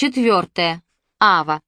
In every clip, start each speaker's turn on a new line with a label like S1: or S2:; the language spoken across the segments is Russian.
S1: Четвертое. Ава.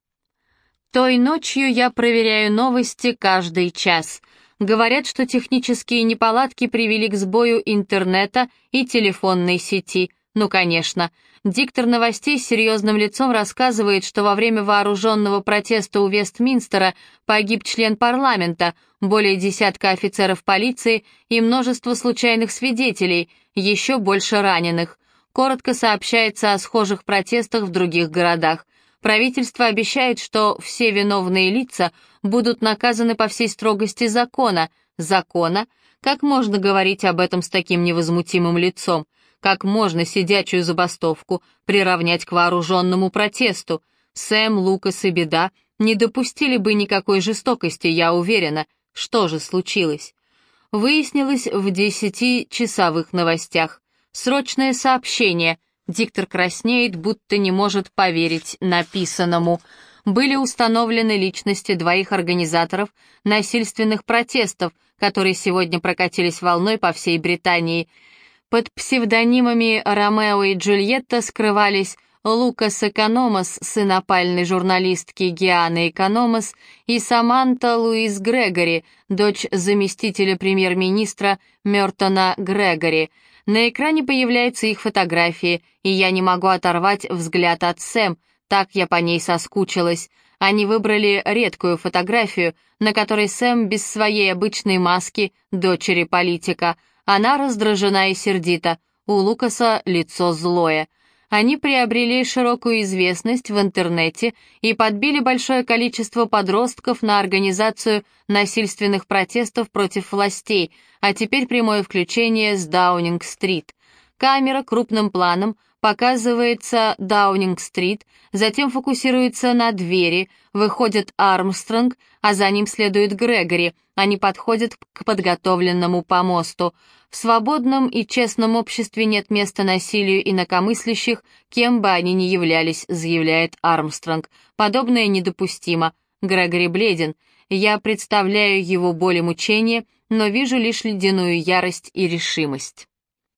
S1: Той ночью я проверяю новости каждый час. Говорят, что технические неполадки привели к сбою интернета и телефонной сети. Ну, конечно. Диктор новостей с серьезным лицом рассказывает, что во время вооруженного протеста у Вестминстера погиб член парламента, более десятка офицеров полиции и множество случайных свидетелей, еще больше раненых. Коротко сообщается о схожих протестах в других городах. Правительство обещает, что все виновные лица будут наказаны по всей строгости закона. Закона? Как можно говорить об этом с таким невозмутимым лицом? Как можно сидячую забастовку приравнять к вооруженному протесту? Сэм, Лукас и Беда не допустили бы никакой жестокости, я уверена. Что же случилось? Выяснилось в десятичасовых новостях. Срочное сообщение — Диктор краснеет, будто не может поверить написанному. Были установлены личности двоих организаторов насильственных протестов, которые сегодня прокатились волной по всей Британии. Под псевдонимами Ромео и Джульетта скрывались Лукас Экономос, сын опальной журналистки Гианы Экономос, и Саманта Луис Грегори, дочь заместителя премьер-министра Мертона Грегори. На экране появляются их фотографии, и я не могу оторвать взгляд от Сэм, так я по ней соскучилась. Они выбрали редкую фотографию, на которой Сэм без своей обычной маски, дочери политика. Она раздражена и сердита, у Лукаса лицо злое. Они приобрели широкую известность в интернете и подбили большое количество подростков на организацию насильственных протестов против властей, а теперь прямое включение с Даунинг-стрит. Камера крупным планом показывается Даунинг-стрит, затем фокусируется на двери, выходит Армстронг, а за ним следует Грегори, они подходят к подготовленному помосту. В свободном и честном обществе нет места насилию инакомыслящих, кем бы они ни являлись, заявляет Армстронг. Подобное недопустимо. Грегори бледен. Я представляю его боль и мучение, но вижу лишь ледяную ярость и решимость.